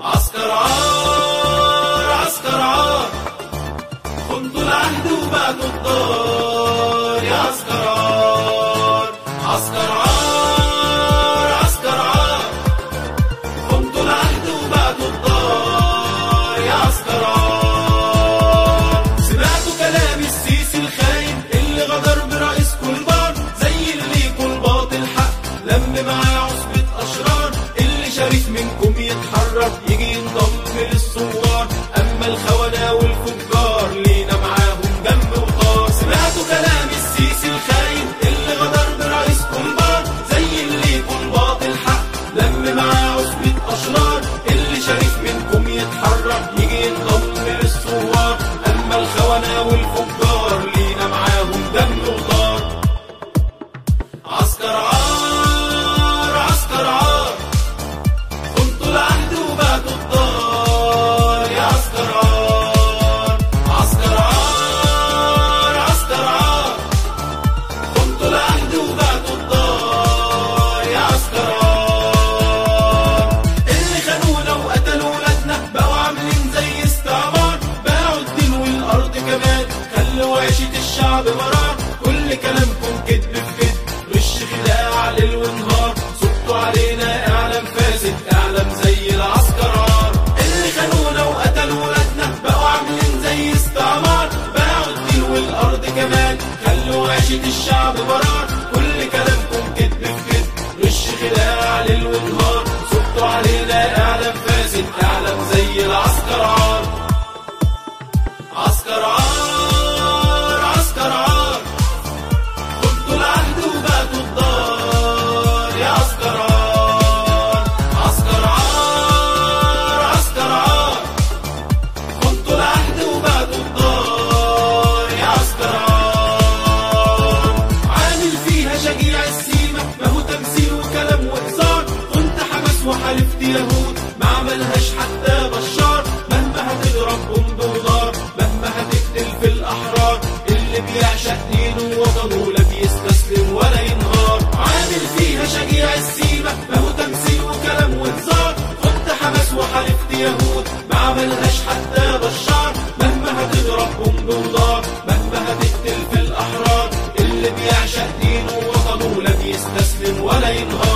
عسكر عار عسكر عار. خنتوا العهد وبعتوا الدار. الخونة والفجار لينا معاهم جنب وطار. عسكر كمان خلوا عيشة الشعب مرار كل كلامكم كذب في كذب وش خداع ليل ونهار صبتوا علينا إعلام فاسد. إعلام زي العسكرار اللي خانونا وقتلوا ولادنا بقوا عاملين زي استعمار. باعوا الدين والأرض كمان خلوا عيشة الشعب مرار كل كلامكم كذب في كذب وش خداع ليل ونهار وحلفت يهود ما عملهاش حتى بشار. مهما هتضربهم بوضار مهما هتقتل في الأحرار. اللي بيعشق دينه ووطنه لا بيستسلم ولا ينهار. عامل فيها شجيع السيمة ما هو تمثيل وكلام وهزار كنت حماس وحلفت يهود ما عملهاش حتى بشار. مهما هتضربهم بوضار مهما هتقتل في الأحرار. اللي بيعشق دينه ووطنه لا بيستسلم ولا ينهار.